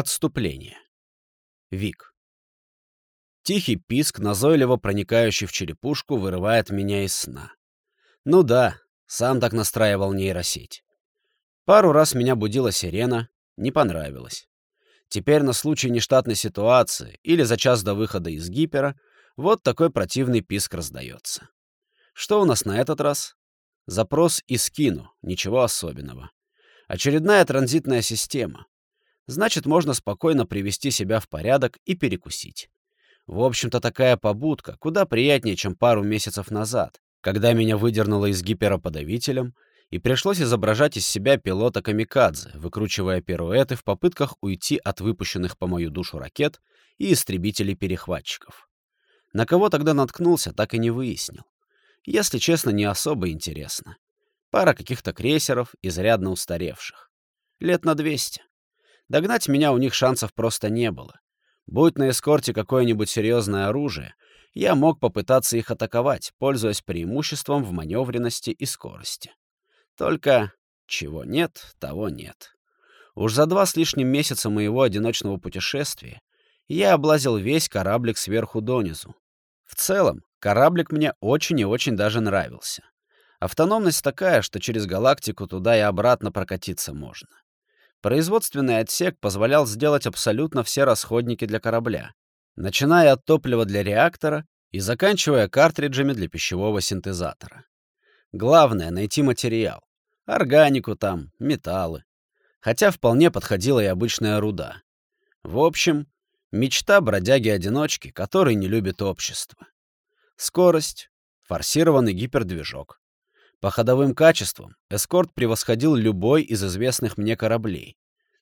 Отступление. Вик. Тихий писк, назойливо проникающий в черепушку, вырывает меня из сна. Ну да, сам так настраивал нейросеть. Пару раз меня будила сирена, не понравилось. Теперь на случай нештатной ситуации или за час до выхода из гипера вот такой противный писк раздается. Что у нас на этот раз? Запрос и скину, ничего особенного. Очередная транзитная система. Значит, можно спокойно привести себя в порядок и перекусить. В общем-то, такая побудка куда приятнее, чем пару месяцев назад, когда меня выдернуло из гипера подавителем, и пришлось изображать из себя пилота камикадзе, выкручивая пируэты в попытках уйти от выпущенных по мою душу ракет и истребителей-перехватчиков. На кого тогда наткнулся, так и не выяснил. Если честно, не особо интересно. Пара каких-то крейсеров, изрядно устаревших. Лет на 200. Догнать меня у них шансов просто не было. Будь на эскорте какое-нибудь серьезное оружие, я мог попытаться их атаковать, пользуясь преимуществом в маневренности и скорости. Только чего нет, того нет. Уж за два с лишним месяца моего одиночного путешествия я облазил весь кораблик сверху донизу. В целом, кораблик мне очень и очень даже нравился. Автономность такая, что через галактику туда и обратно прокатиться можно. Производственный отсек позволял сделать абсолютно все расходники для корабля, начиная от топлива для реактора и заканчивая картриджами для пищевого синтезатора. Главное — найти материал. Органику там, металлы. Хотя вполне подходила и обычная руда. В общем, мечта бродяги-одиночки, который не любит общество. Скорость, форсированный гипердвижок, по ходовым качествам эскорт превосходил любой из известных мне кораблей.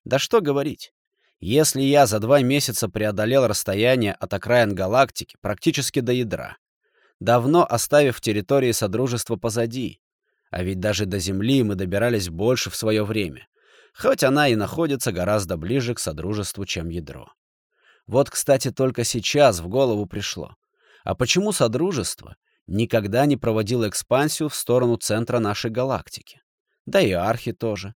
Да что говорить. Если я за два месяца преодолел расстояние от окраин галактики практически до ядра, давно оставив территории Содружества позади, а ведь даже до Земли мы добирались больше в свое время, хоть она и находится гораздо ближе к Содружеству, чем ядро. Вот, кстати, только сейчас в голову пришло. А почему Содружество никогда не проводил экспансию в сторону центра нашей галактики. Да и архи тоже.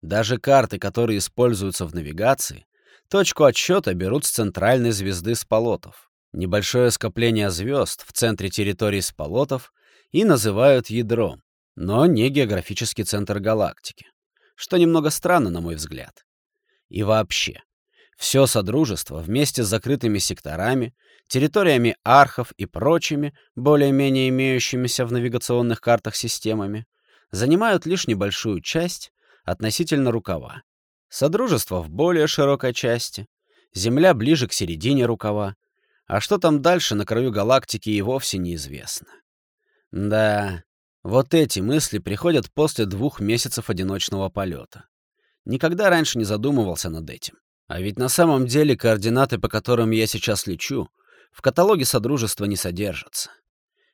Даже карты, которые используются в навигации, точку отсчета берут с центральной звезды Сполотов. Небольшое скопление звезд в центре территории Сполотов и называют ядром, но не географический центр галактики, что немного странно, на мой взгляд. И вообще, все Содружество вместе с закрытыми секторами территориями архов и прочими, более-менее имеющимися в навигационных картах системами, занимают лишь небольшую часть относительно рукава. Содружество в более широкой части, Земля ближе к середине рукава, а что там дальше на краю галактики и вовсе неизвестно. Да, вот эти мысли приходят после двух месяцев одиночного полета. Никогда раньше не задумывался над этим. А ведь на самом деле координаты, по которым я сейчас лечу, в каталоге Содружества не содержатся.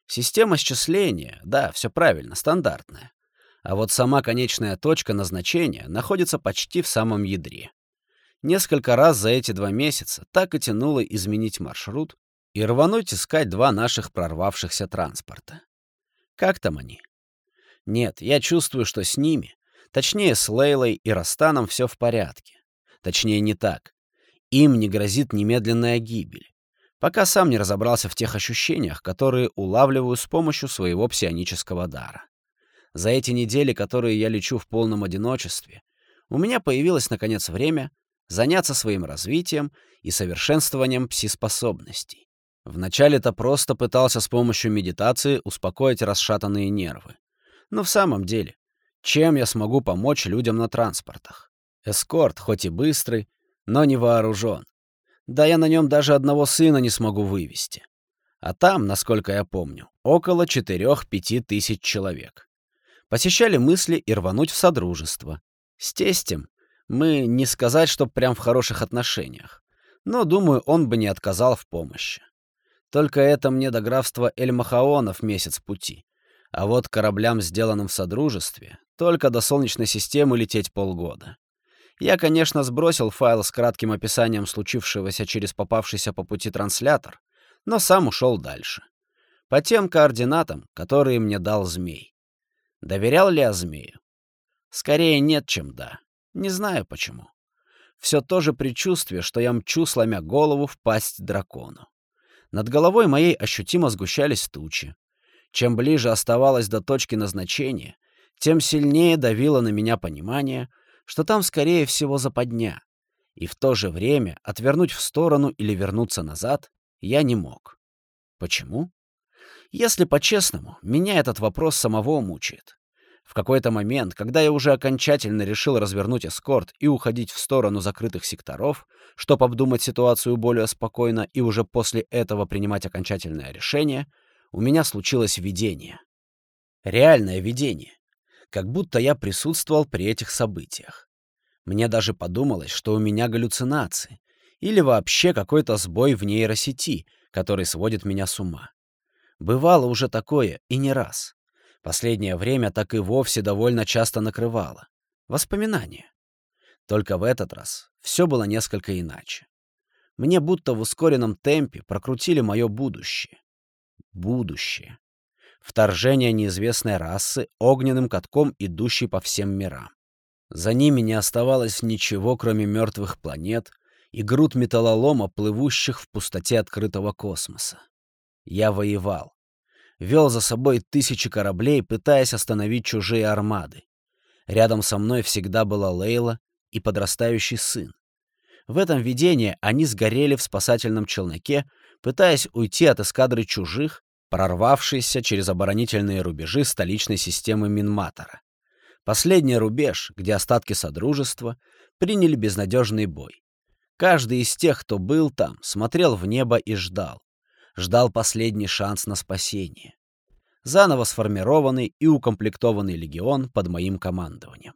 Система счисления, да, все правильно, стандартная. А вот сама конечная точка назначения находится почти в самом ядре. Несколько раз за эти два месяца так и тянуло изменить маршрут и рвануть искать два наших прорвавшихся транспорта. Как там они? Нет, я чувствую, что с ними, точнее с Лейлой и Растаном все в порядке. Точнее, не так. Им не грозит немедленная гибель пока сам не разобрался в тех ощущениях, которые улавливаю с помощью своего псионического дара. За эти недели, которые я лечу в полном одиночестве, у меня появилось, наконец, время заняться своим развитием и совершенствованием пси-способностей. Вначале-то просто пытался с помощью медитации успокоить расшатанные нервы. Но в самом деле, чем я смогу помочь людям на транспортах? Эскорт, хоть и быстрый, но не вооружен. Да я на нем даже одного сына не смогу вывести. А там, насколько я помню, около 4-5 тысяч человек. Посещали мысли и рвануть в Содружество. С тестем мы не сказать, что прям в хороших отношениях. Но, думаю, он бы не отказал в помощи. Только это мне до графства Эль-Махаонов месяц пути. А вот кораблям, сделанным в Содружестве, только до Солнечной системы лететь полгода. Я, конечно, сбросил файл с кратким описанием случившегося через попавшийся по пути транслятор, но сам ушел дальше. По тем координатам, которые мне дал змей. Доверял ли я змею? Скорее нет, чем да. Не знаю почему. все то же предчувствие, что я мчу, сломя голову, в пасть дракону. Над головой моей ощутимо сгущались тучи. Чем ближе оставалось до точки назначения, тем сильнее давило на меня понимание, что там, скорее всего, западня. И в то же время отвернуть в сторону или вернуться назад я не мог. Почему? Если по-честному, меня этот вопрос самого мучает. В какой-то момент, когда я уже окончательно решил развернуть эскорт и уходить в сторону закрытых секторов, чтобы обдумать ситуацию более спокойно и уже после этого принимать окончательное решение, у меня случилось видение. Реальное видение. Как будто я присутствовал при этих событиях. Мне даже подумалось, что у меня галлюцинации или вообще какой-то сбой в нейросети, который сводит меня с ума. Бывало уже такое и не раз. Последнее время так и вовсе довольно часто накрывало. Воспоминания. Только в этот раз все было несколько иначе. Мне будто в ускоренном темпе прокрутили мое будущее. Будущее. Вторжение неизвестной расы огненным катком, идущей по всем мирам. За ними не оставалось ничего, кроме мертвых планет и груд металлолома, плывущих в пустоте открытого космоса. Я воевал. Вел за собой тысячи кораблей, пытаясь остановить чужие армады. Рядом со мной всегда была Лейла и подрастающий сын. В этом видении они сгорели в спасательном челноке, пытаясь уйти от эскадры чужих, прорвавшейся через оборонительные рубежи столичной системы Минматора. Последний рубеж, где остатки Содружества приняли безнадежный бой. Каждый из тех, кто был там, смотрел в небо и ждал ждал последний шанс на спасение. Заново сформированный и укомплектованный легион под моим командованием.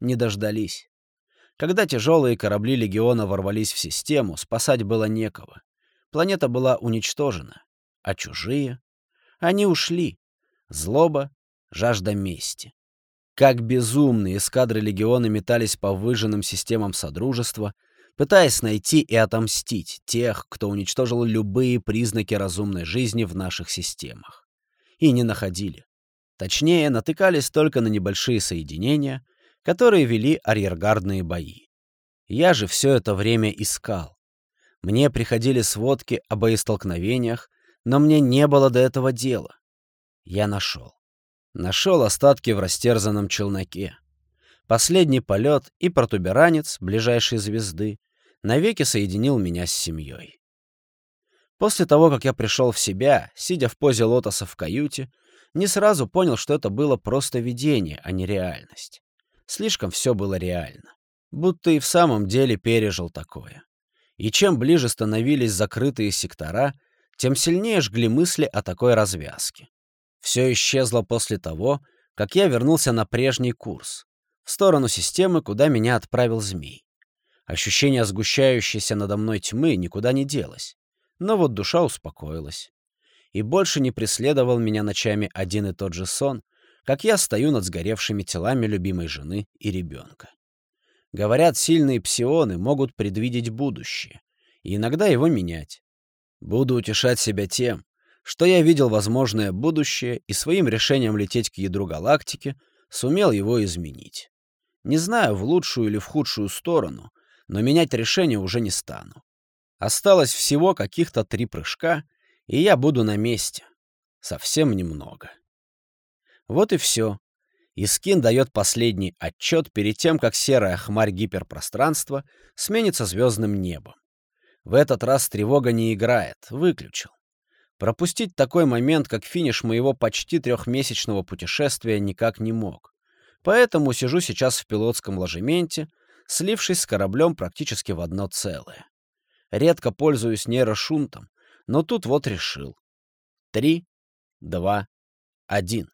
Не дождались. Когда тяжелые корабли легиона ворвались в систему, спасать было некого. Планета была уничтожена. А чужие? Они ушли. Злоба, жажда мести. Как безумные эскадры легиона метались по выжженным системам Содружества, пытаясь найти и отомстить тех, кто уничтожил любые признаки разумной жизни в наших системах. И не находили. Точнее, натыкались только на небольшие соединения, которые вели арьергардные бои. Я же все это время искал. Мне приходили сводки о боестолкновениях, но мне не было до этого дела. Я нашел. Нашел остатки в растерзанном челноке. Последний полет и протуберанец ближайшей звезды навеки соединил меня с семьей. После того, как я пришел в себя, сидя в позе лотоса в каюте, не сразу понял, что это было просто видение, а не реальность. Слишком все было реально. Будто и в самом деле пережил такое. И чем ближе становились закрытые сектора, тем сильнее жгли мысли о такой развязке. Все исчезло после того, как я вернулся на прежний курс, в сторону системы, куда меня отправил змей. Ощущение сгущающейся надо мной тьмы никуда не делось. Но вот душа успокоилась. И больше не преследовал меня ночами один и тот же сон, как я стою над сгоревшими телами любимой жены и ребенка. Говорят, сильные псионы могут предвидеть будущее, и иногда его менять. Буду утешать себя тем, что я видел возможное будущее и своим решением лететь к ядру галактики сумел его изменить. Не знаю, в лучшую или в худшую сторону, но менять решение уже не стану. Осталось всего каких-то три прыжка, и я буду на месте. Совсем немного. Вот и все. Искин дает последний отчет перед тем, как серая хмарь гиперпространства сменится звездным небом. В этот раз тревога не играет, выключил. Пропустить такой момент, как финиш моего почти трехмесячного путешествия, никак не мог. Поэтому сижу сейчас в пилотском ложементе, слившись с кораблем практически в одно целое. Редко пользуюсь нейрошунтом, но тут вот решил. Три, два, один.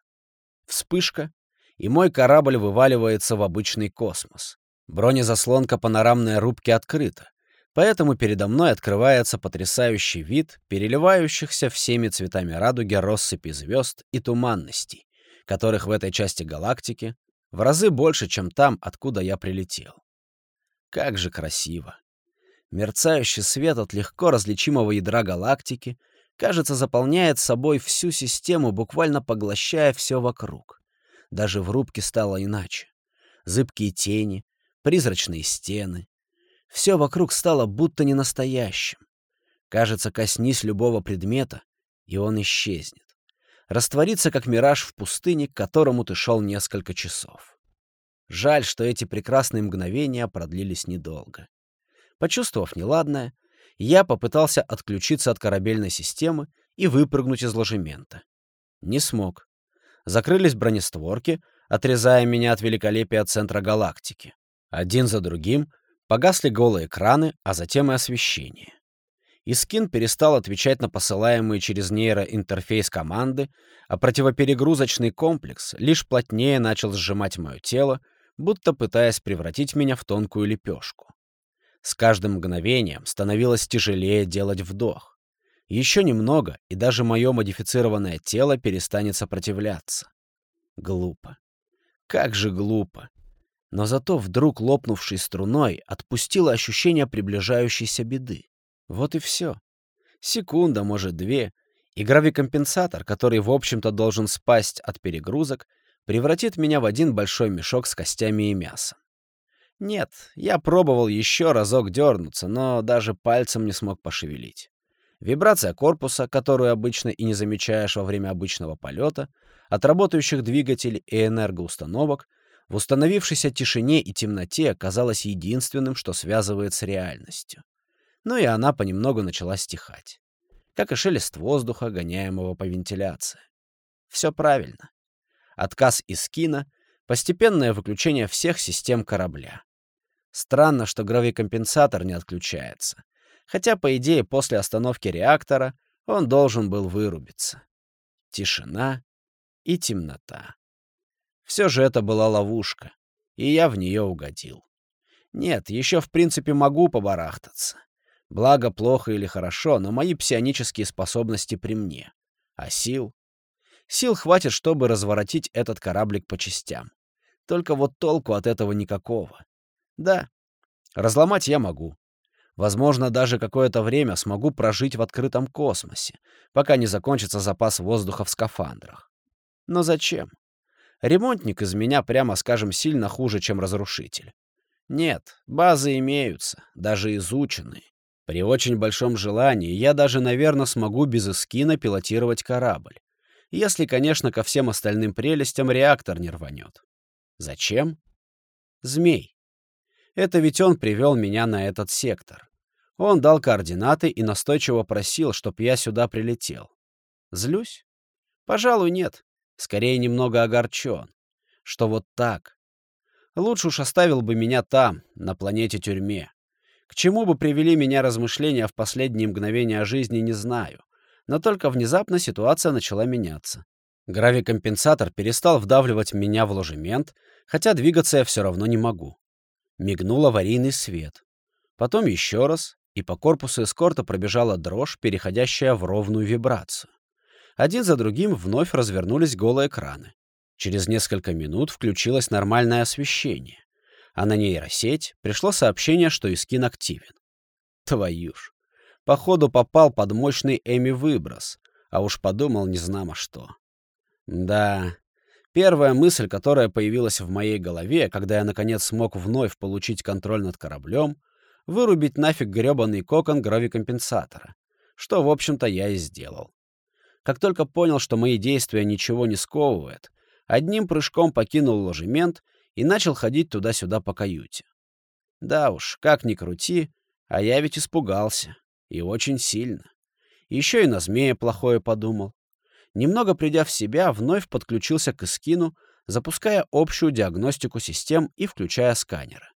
Вспышка, и мой корабль вываливается в обычный космос. Бронезаслонка панорамной рубки открыта, поэтому передо мной открывается потрясающий вид переливающихся всеми цветами радуги россыпи звезд и туманностей, которых в этой части галактики в разы больше, чем там, откуда я прилетел. Как же красиво! Мерцающий свет от легко различимого ядра галактики, кажется, заполняет собой всю систему, буквально поглощая все вокруг. Даже в рубке стало иначе. Зыбкие тени, призрачные стены, Все вокруг стало будто ненастоящим. Кажется, коснись любого предмета, и он исчезнет. Растворится, как мираж в пустыне, к которому ты шел несколько часов. Жаль, что эти прекрасные мгновения продлились недолго. Почувствовав неладное, я попытался отключиться от корабельной системы и выпрыгнуть из ложемента. Не смог. Закрылись бронестворки, отрезая меня от великолепия центра галактики. Один за другим погасли голые экраны, а затем и освещение. Искин перестал отвечать на посылаемые через нейроинтерфейс команды, а противоперегрузочный комплекс лишь плотнее начал сжимать мое тело, будто пытаясь превратить меня в тонкую лепешку. С каждым мгновением становилось тяжелее делать вдох. Еще немного, и даже мое модифицированное тело перестанет сопротивляться. Глупо. Как же глупо. Но зато вдруг лопнувшей струной отпустило ощущение приближающейся беды. Вот и все. Секунда, может, две, и гравикомпенсатор, который, в общем-то, должен спасть от перегрузок, превратит меня в один большой мешок с костями и мясом. Нет, я пробовал еще разок дернуться, но даже пальцем не смог пошевелить. Вибрация корпуса, которую обычно и не замечаешь во время обычного полета, от работающих двигателей и энергоустановок, в установившейся тишине и темноте оказалась единственным, что связывает с реальностью. Но и она понемногу начала стихать. Как и шелест воздуха, гоняемого по вентиляции. Все правильно. Отказ из кино — постепенное выключение всех систем корабля. Странно, что гравикомпенсатор не отключается. Хотя, по идее, после остановки реактора он должен был вырубиться. Тишина и темнота. Все же это была ловушка, и я в нее угодил. Нет, еще в принципе могу побарахтаться. Благо, плохо или хорошо, но мои псионические способности при мне. А сил? Сил хватит, чтобы разворотить этот кораблик по частям. Только вот толку от этого никакого. Да, разломать я могу. Возможно, даже какое-то время смогу прожить в открытом космосе, пока не закончится запас воздуха в скафандрах. Но зачем? Ремонтник из меня, прямо скажем, сильно хуже, чем разрушитель. Нет, базы имеются, даже изученные. При очень большом желании я даже, наверное, смогу без эскина пилотировать корабль. Если, конечно, ко всем остальным прелестям реактор не рванет. Зачем? Змей. Это ведь он привел меня на этот сектор. Он дал координаты и настойчиво просил, чтоб я сюда прилетел. Злюсь? Пожалуй, нет. Скорее, немного огорчен. Что вот так. Лучше уж оставил бы меня там, на планете-тюрьме. К чему бы привели меня размышления в последние мгновения жизни, не знаю. Но только внезапно ситуация начала меняться. Гравикомпенсатор перестал вдавливать меня в ложемент, хотя двигаться я все равно не могу. Мигнул аварийный свет. Потом еще раз, и по корпусу эскорта пробежала дрожь, переходящая в ровную вибрацию. Один за другим вновь развернулись голые экраны. Через несколько минут включилось нормальное освещение, а на нейросеть пришло сообщение, что Искин активен. Твою ж. Походу попал под мощный Эми-выброс, а уж подумал незнамо что. Да, первая мысль, которая появилась в моей голове, когда я наконец смог вновь получить контроль над кораблем, вырубить нафиг грёбаный кокон гравикомпенсатора, что, в общем-то, я и сделал. Как только понял, что мои действия ничего не сковывает, одним прыжком покинул ложемент и начал ходить туда-сюда по каюте. Да уж, как ни крути, а я ведь испугался. И очень сильно. Еще и на змея плохое подумал. Немного придя в себя, вновь подключился к эскину, запуская общую диагностику систем и включая сканеры.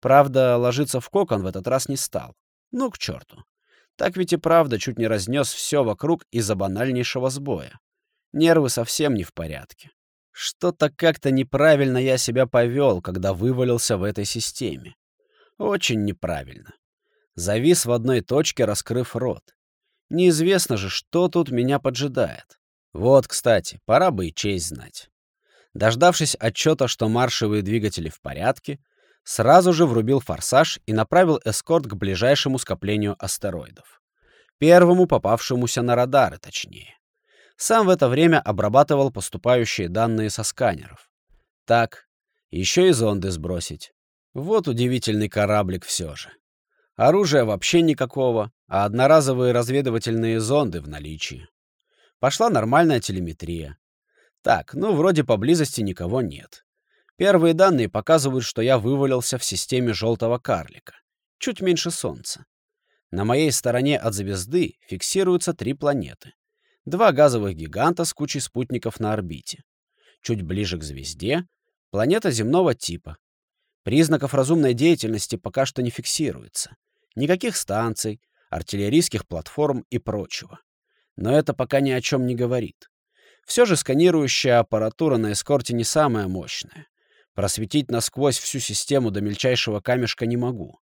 Правда, ложиться в кокон в этот раз не стал. Ну, к черту. Так ведь и правда чуть не разнес все вокруг из-за банальнейшего сбоя. Нервы совсем не в порядке. Что-то как-то неправильно я себя повел, когда вывалился в этой системе. Очень неправильно. Завис в одной точке, раскрыв рот. Неизвестно же, что тут меня поджидает. Вот, кстати, пора бы и честь знать. Дождавшись отчета, что маршевые двигатели в порядке, сразу же врубил форсаж и направил эскорт к ближайшему скоплению астероидов. Первому попавшемуся на радары, точнее. Сам в это время обрабатывал поступающие данные со сканеров. Так, еще и зонды сбросить. Вот удивительный кораблик все же. Оружия вообще никакого, а одноразовые разведывательные зонды в наличии. Пошла нормальная телеметрия. Так, ну, вроде поблизости никого нет. Первые данные показывают, что я вывалился в системе желтого карлика. Чуть меньше Солнца. На моей стороне от звезды фиксируются три планеты. Два газовых гиганта с кучей спутников на орбите. Чуть ближе к звезде — планета земного типа. Признаков разумной деятельности пока что не фиксируется. Никаких станций, артиллерийских платформ и прочего. Но это пока ни о чем не говорит. Все же сканирующая аппаратура на эскорте не самая мощная. Просветить насквозь всю систему до мельчайшего камешка не могу.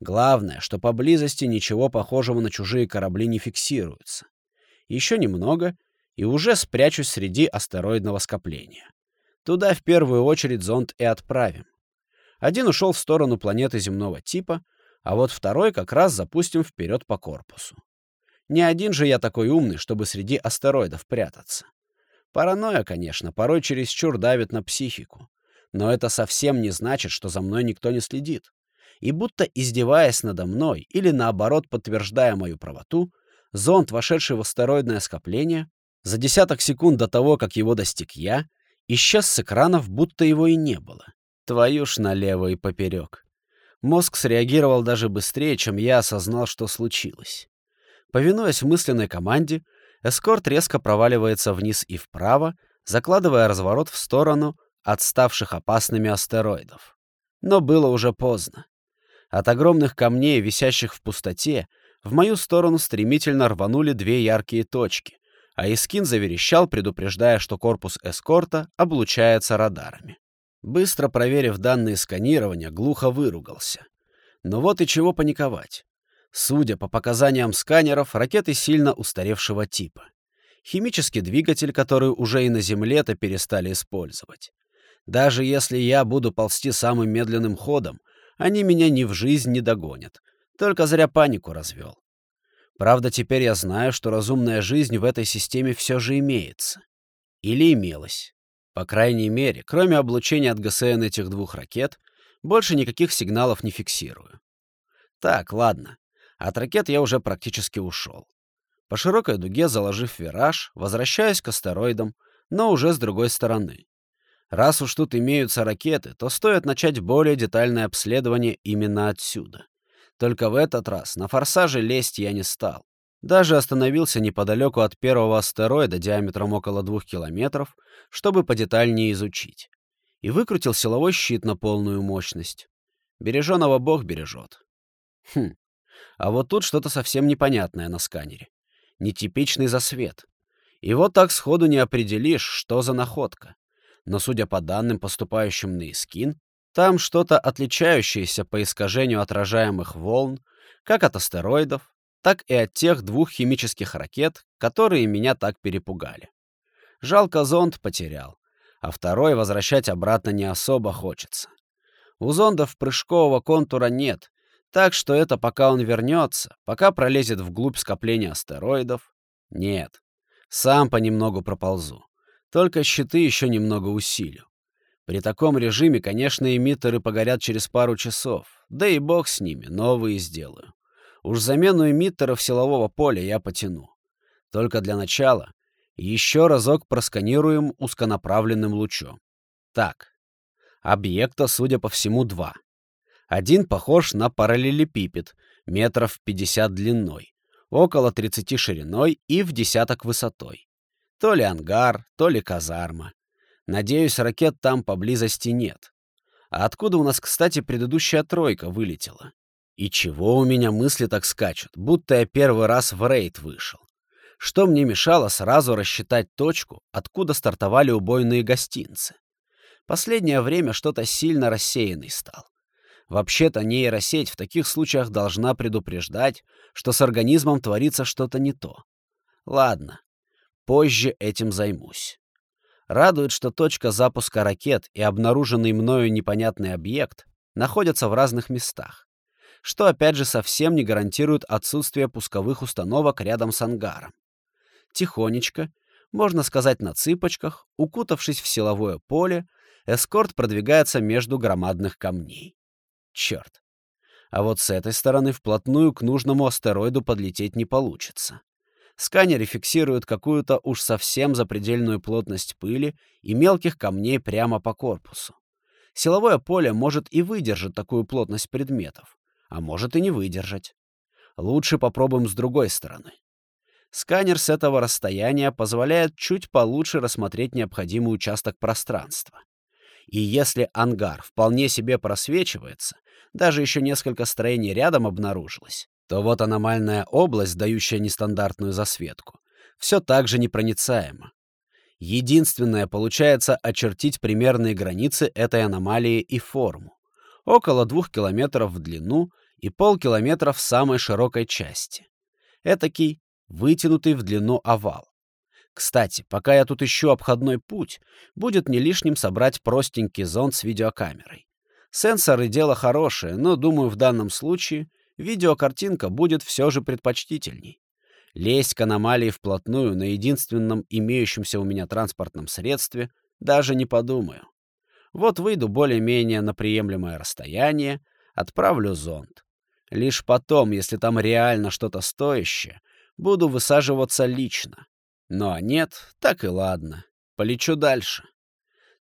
Главное, что поблизости ничего похожего на чужие корабли не фиксируется. Еще немного, и уже спрячусь среди астероидного скопления. Туда в первую очередь зонд и отправим. Один ушел в сторону планеты земного типа, а вот второй как раз запустим вперед по корпусу. Не один же я такой умный, чтобы среди астероидов прятаться. Паранойя, конечно, порой чересчур давит на психику. Но это совсем не значит, что за мной никто не следит. И будто издеваясь надо мной или наоборот подтверждая мою правоту, зонд, вошедший в астероидное скопление, за десяток секунд до того, как его достиг я, исчез с экранов, будто его и не было. Твою ж налево и поперек. Мозг среагировал даже быстрее, чем я осознал, что случилось. Повинуясь мысленной команде, эскорт резко проваливается вниз и вправо, закладывая разворот в сторону отставших опасными астероидов. Но было уже поздно. От огромных камней, висящих в пустоте, в мою сторону стремительно рванули две яркие точки, а Искин заверещал, предупреждая, что корпус эскорта облучается радарами. Быстро проверив данные сканирования, глухо выругался. Но вот и чего паниковать. Судя по показаниям сканеров, ракеты сильно устаревшего типа. Химический двигатель, который уже и на Земле-то перестали использовать. Даже если я буду ползти самым медленным ходом, они меня ни в жизнь не догонят. Только зря панику развел. Правда, теперь я знаю, что разумная жизнь в этой системе все же имеется. Или имелась. По крайней мере, кроме облучения от ГСН этих двух ракет, больше никаких сигналов не фиксирую. Так, ладно. От ракет я уже практически ушел. По широкой дуге, заложив вираж, возвращаюсь к астероидам, но уже с другой стороны. Раз уж тут имеются ракеты, то стоит начать более детальное обследование именно отсюда. Только в этот раз на форсаже лезть я не стал. Даже остановился неподалеку от первого астероида диаметром около двух километров, чтобы подетальнее изучить. И выкрутил силовой щит на полную мощность. Береженого бог бережет. Хм, а вот тут что-то совсем непонятное на сканере. Нетипичный засвет. И вот так сходу не определишь, что за находка. Но судя по данным, поступающим на Искин, там что-то отличающееся по искажению отражаемых волн, как от астероидов, так и от тех двух химических ракет, которые меня так перепугали. Жалко, зонд потерял, а второй возвращать обратно не особо хочется. У зондов прыжкового контура нет, так что это пока он вернется, пока пролезет вглубь скопления астероидов. Нет, сам понемногу проползу. Только щиты еще немного усилю. При таком режиме, конечно, эмиттеры погорят через пару часов, да и бог с ними, новые сделаю. Уж замену эмиттеров силового поля я потяну. Только для начала еще разок просканируем узконаправленным лучом. Так, объекта, судя по всему, два. Один похож на параллелепипед, метров 50 длиной, около 30 шириной и в десяток высотой. То ли ангар, то ли казарма. Надеюсь, ракет там поблизости нет. А откуда у нас, кстати, предыдущая тройка вылетела? И чего у меня мысли так скачут, будто я первый раз в рейд вышел? Что мне мешало сразу рассчитать точку, откуда стартовали убойные гостинцы? Последнее время что-то сильно рассеянный стал. Вообще-то нейросеть в таких случаях должна предупреждать, что с организмом творится что-то не то. Ладно, позже этим займусь. Радует, что точка запуска ракет и обнаруженный мною непонятный объект находятся в разных местах что опять же совсем не гарантирует отсутствие пусковых установок рядом с ангаром. Тихонечко, можно сказать на цыпочках, укутавшись в силовое поле, эскорт продвигается между громадных камней. Черт. А вот с этой стороны вплотную к нужному астероиду подлететь не получится. Сканеры фиксируют какую-то уж совсем запредельную плотность пыли и мелких камней прямо по корпусу. Силовое поле может и выдержать такую плотность предметов, а может и не выдержать. Лучше попробуем с другой стороны. Сканер с этого расстояния позволяет чуть получше рассмотреть необходимый участок пространства. И если ангар вполне себе просвечивается, даже еще несколько строений рядом обнаружилось, то вот аномальная область, дающая нестандартную засветку, все так же непроницаема. Единственное получается очертить примерные границы этой аномалии и форму. Около двух километров в длину и полкилометра в самой широкой части. Этакий вытянутый в длину овал. Кстати, пока я тут ищу обходной путь, будет не лишним собрать простенький зонд с видеокамерой. Сенсоры — дело хорошее, но, думаю, в данном случае видеокартинка будет все же предпочтительней. Лезть к аномалии вплотную на единственном имеющемся у меня транспортном средстве даже не подумаю. Вот выйду более-менее на приемлемое расстояние, отправлю зонд. Лишь потом, если там реально что-то стоящее, буду высаживаться лично. Ну а нет, так и ладно. Полечу дальше.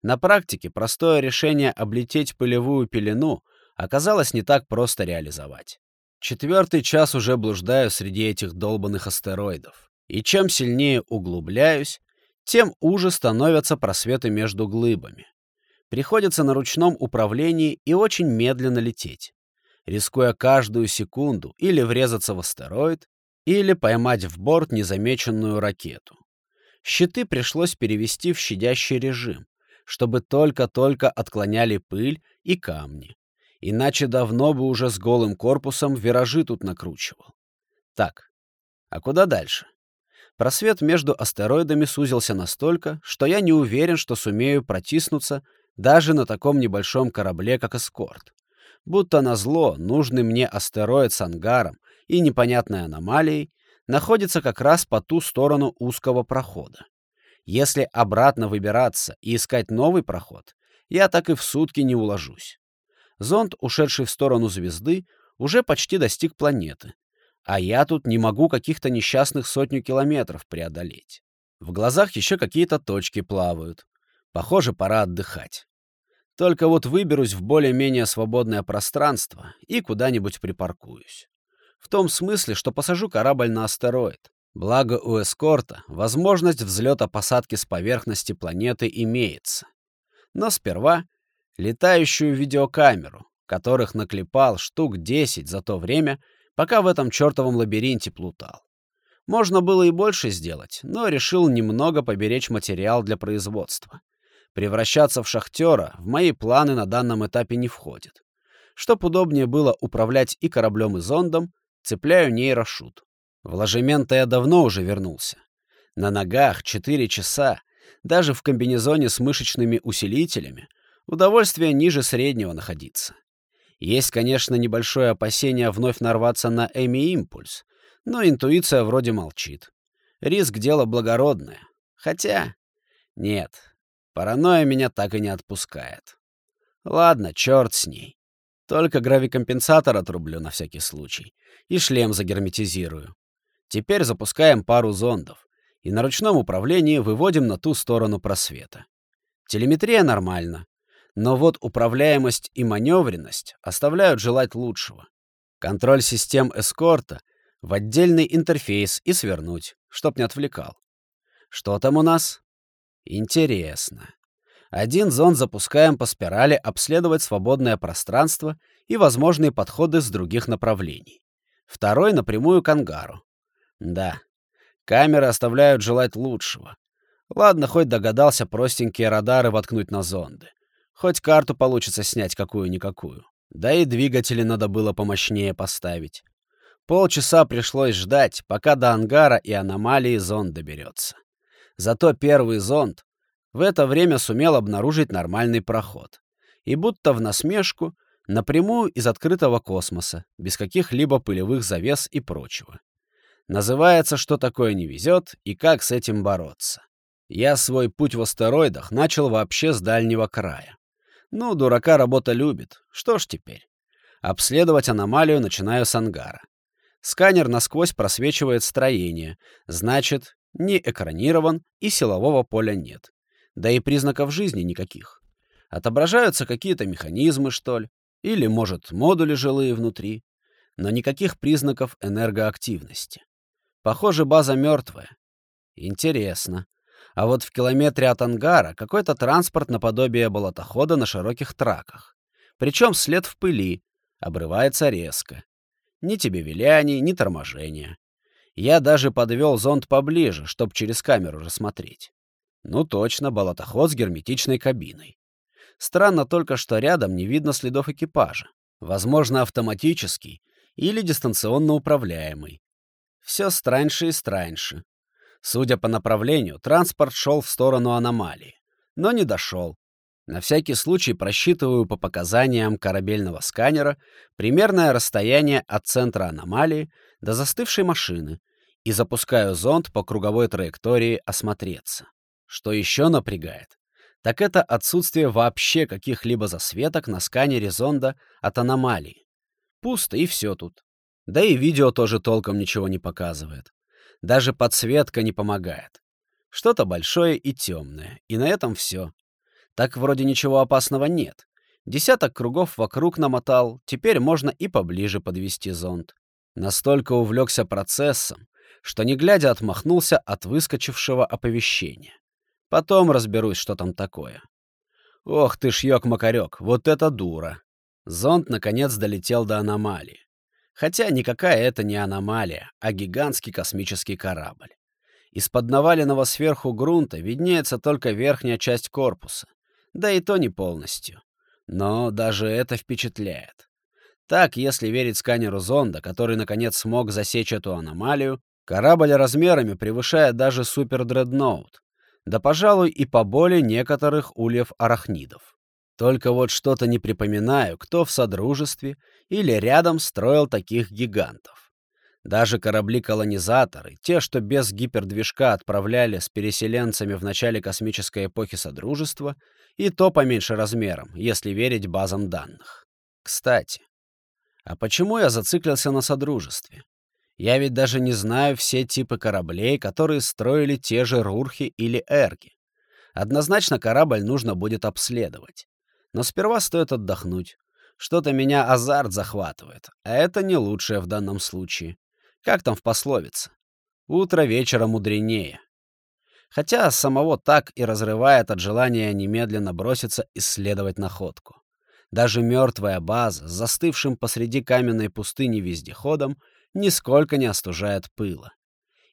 На практике простое решение облететь пылевую пелену оказалось не так просто реализовать. Четвертый час уже блуждаю среди этих долбанных астероидов. И чем сильнее углубляюсь, тем уже становятся просветы между глыбами. Приходится на ручном управлении и очень медленно лететь рискуя каждую секунду или врезаться в астероид, или поймать в борт незамеченную ракету. Щиты пришлось перевести в щадящий режим, чтобы только-только отклоняли пыль и камни. Иначе давно бы уже с голым корпусом виражи тут накручивал. Так, а куда дальше? Просвет между астероидами сузился настолько, что я не уверен, что сумею протиснуться даже на таком небольшом корабле, как «Эскорт». Будто назло, нужный мне астероид с ангаром и непонятной аномалией находится как раз по ту сторону узкого прохода. Если обратно выбираться и искать новый проход, я так и в сутки не уложусь. Зонд, ушедший в сторону звезды, уже почти достиг планеты, а я тут не могу каких-то несчастных сотню километров преодолеть. В глазах еще какие-то точки плавают. Похоже, пора отдыхать. Только вот выберусь в более-менее свободное пространство и куда-нибудь припаркуюсь. В том смысле, что посажу корабль на астероид. Благо у эскорта возможность взлета-посадки с поверхности планеты имеется. Но сперва летающую видеокамеру, которых наклепал штук 10 за то время, пока в этом чертовом лабиринте плутал. Можно было и больше сделать, но решил немного поберечь материал для производства. Превращаться в шахтера в мои планы на данном этапе не входит. Чтоб удобнее было управлять и кораблем, и зондом, цепляю нейрошут. В ложемент я давно уже вернулся. На ногах 4 часа, даже в комбинезоне с мышечными усилителями, удовольствие ниже среднего находиться. Есть, конечно, небольшое опасение вновь нарваться на Эми-импульс, но интуиция вроде молчит. Риск — дело благородное. Хотя... Нет, Паранойя меня так и не отпускает. Ладно, черт с ней. Только гравикомпенсатор отрублю на всякий случай. И шлем загерметизирую. Теперь запускаем пару зондов. И на ручном управлении выводим на ту сторону просвета. Телеметрия нормально. Но вот управляемость и маневренность оставляют желать лучшего. Контроль систем эскорта в отдельный интерфейс и свернуть, чтоб не отвлекал. Что там у нас? Интересно. Один зонд запускаем по спирали обследовать свободное пространство и возможные подходы с других направлений. Второй напрямую к ангару. Да, камеры оставляют желать лучшего. Ладно, хоть догадался простенькие радары воткнуть на зонды. Хоть карту получится снять какую-никакую. Да и двигатели надо было помощнее поставить. Полчаса пришлось ждать, пока до ангара и аномалии зонд доберется. Зато первый зонд в это время сумел обнаружить нормальный проход. И будто в насмешку, напрямую из открытого космоса, без каких-либо пылевых завес и прочего. Называется «Что такое не везет» и как с этим бороться. Я свой путь в астероидах начал вообще с дальнего края. Ну, дурака работа любит. Что ж теперь? Обследовать аномалию начинаю с ангара. Сканер насквозь просвечивает строение, значит, не экранирован и силового поля нет. Да и признаков жизни никаких. Отображаются какие-то механизмы, что ли, или, может, модули жилые внутри, но никаких признаков энергоактивности. Похоже, база мертвая. Интересно. А вот в километре от ангара какой-то транспорт наподобие болотохода на широких траках. Причем след в пыли, обрывается резко. Ни тебе виляний, ни торможения. Я даже подвел зонд поближе, чтобы через камеру рассмотреть. Ну точно, болотоход с герметичной кабиной. Странно только, что рядом не видно следов экипажа. Возможно, автоматический или дистанционно управляемый. Все страньше и страньше. Судя по направлению, транспорт шел в сторону аномалии, но не дошел. На всякий случай просчитываю по показаниям корабельного сканера примерное расстояние от центра аномалии до застывшей машины и запускаю зонд по круговой траектории осмотреться. Что еще напрягает, так это отсутствие вообще каких-либо засветок на сканере зонда от аномалии. Пусто, и все тут. Да и видео тоже толком ничего не показывает. Даже подсветка не помогает. Что-то большое и темное, и на этом все. Так вроде ничего опасного нет. Десяток кругов вокруг намотал, теперь можно и поближе подвести зонд. Настолько увлекся процессом, что не глядя отмахнулся от выскочившего оповещения. Потом разберусь, что там такое. Ох ты ж, ёк-макарёк, вот это дура. Зонд, наконец, долетел до аномалии. Хотя никакая это не аномалия, а гигантский космический корабль. Из-под наваленного сверху грунта виднеется только верхняя часть корпуса да и то не полностью. Но даже это впечатляет. Так, если верить сканеру зонда, который наконец смог засечь эту аномалию, корабль размерами превышает даже супер-дредноут, да, пожалуй, и по боли некоторых ульев арахнидов. Только вот что-то не припоминаю, кто в Содружестве или рядом строил таких гигантов. Даже корабли-колонизаторы, те, что без гипердвижка отправляли с переселенцами в начале космической эпохи Содружества, и то поменьше размером, если верить базам данных. Кстати, а почему я зациклился на Содружестве? Я ведь даже не знаю все типы кораблей, которые строили те же Рурхи или Эрги. Однозначно корабль нужно будет обследовать. Но сперва стоит отдохнуть. Что-то меня азарт захватывает, а это не лучшее в данном случае. Как там в пословице? Утро вечера мудренее. Хотя самого так и разрывает от желания немедленно броситься исследовать находку. Даже мертвая база с застывшим посреди каменной пустыни вездеходом нисколько не остужает пыла.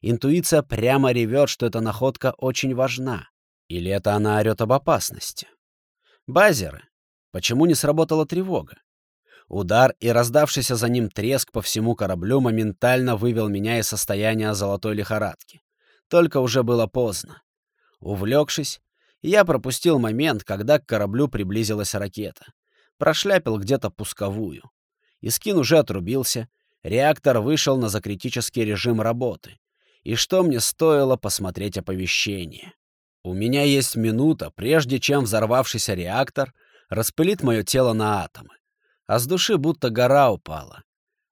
Интуиция прямо ревет, что эта находка очень важна. Или это она орет об опасности? Базеры. Почему не сработала тревога? Удар и раздавшийся за ним треск по всему кораблю моментально вывел меня из состояния золотой лихорадки. Только уже было поздно. Увлекшись, я пропустил момент, когда к кораблю приблизилась ракета. Прошляпил где-то пусковую. Искин уже отрубился, реактор вышел на закритический режим работы. И что мне стоило посмотреть оповещение? У меня есть минута, прежде чем взорвавшийся реактор распылит мое тело на атомы а с души будто гора упала.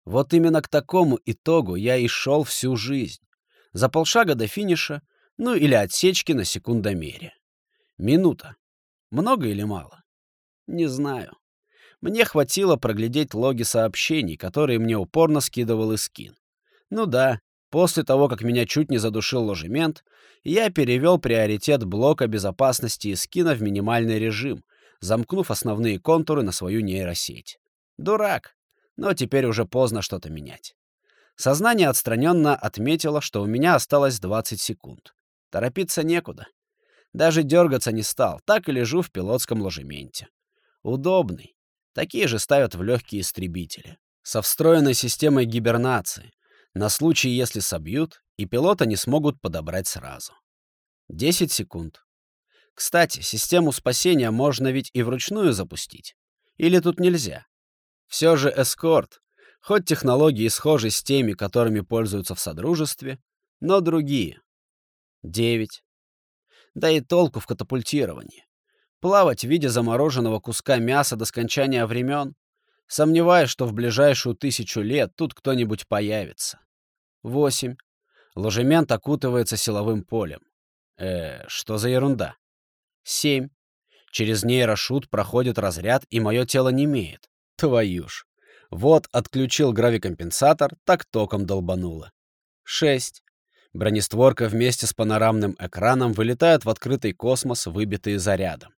Вот именно к такому итогу я и шел всю жизнь. За полшага до финиша, ну или отсечки на секундомере. Минута. Много или мало? Не знаю. Мне хватило проглядеть логи сообщений, которые мне упорно скидывал Искин. Ну да, после того, как меня чуть не задушил ложемент, я перевел приоритет блока безопасности Искина в минимальный режим, замкнув основные контуры на свою нейросеть. Дурак. Но теперь уже поздно что-то менять. Сознание отстраненно отметило, что у меня осталось 20 секунд. Торопиться некуда. Даже дергаться не стал, так и лежу в пилотском ложементе. Удобный. Такие же ставят в легкие истребители. Со встроенной системой гибернации. На случай, если собьют, и пилота не смогут подобрать сразу. 10 секунд. Кстати, систему спасения можно ведь и вручную запустить. Или тут нельзя? Все же эскорт, хоть технологии схожи с теми, которыми пользуются в Содружестве, но другие. Девять. Да и толку в катапультировании. Плавать в виде замороженного куска мяса до скончания времен? Сомневаюсь, что в ближайшую тысячу лет тут кто-нибудь появится. Восемь. Ложемент окутывается силовым полем. Э, что за ерунда? Семь. Через нейрошут проходит разряд, и мое тело не имеет. Твою ж. Вот отключил гравикомпенсатор, так током долбануло. Шесть. Бронестворка вместе с панорамным экраном вылетают в открытый космос, выбитые зарядом.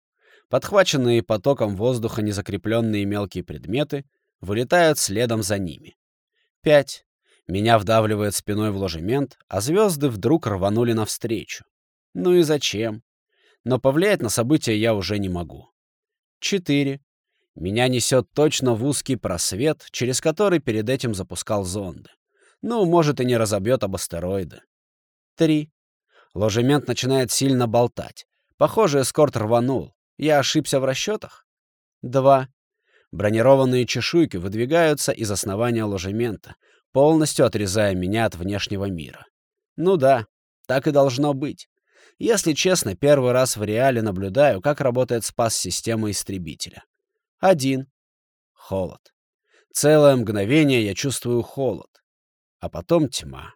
Подхваченные потоком воздуха незакрепленные мелкие предметы вылетают следом за ними. Пять. Меня вдавливает спиной в ложемент, а звезды вдруг рванули навстречу. Ну и зачем? Но повлиять на события я уже не могу. Четыре. Меня несет точно в узкий просвет, через который перед этим запускал зонды. Ну, может, и не разобьет об астероиды. Три. Ложемент начинает сильно болтать. Похоже, эскорт рванул. Я ошибся в расчетах? Два. Бронированные чешуйки выдвигаются из основания ложемента, полностью отрезая меня от внешнего мира. Ну да, так и должно быть. Если честно, первый раз в реале наблюдаю, как работает спас-система истребителя. Один. Холод. Целое мгновение я чувствую холод. А потом тьма.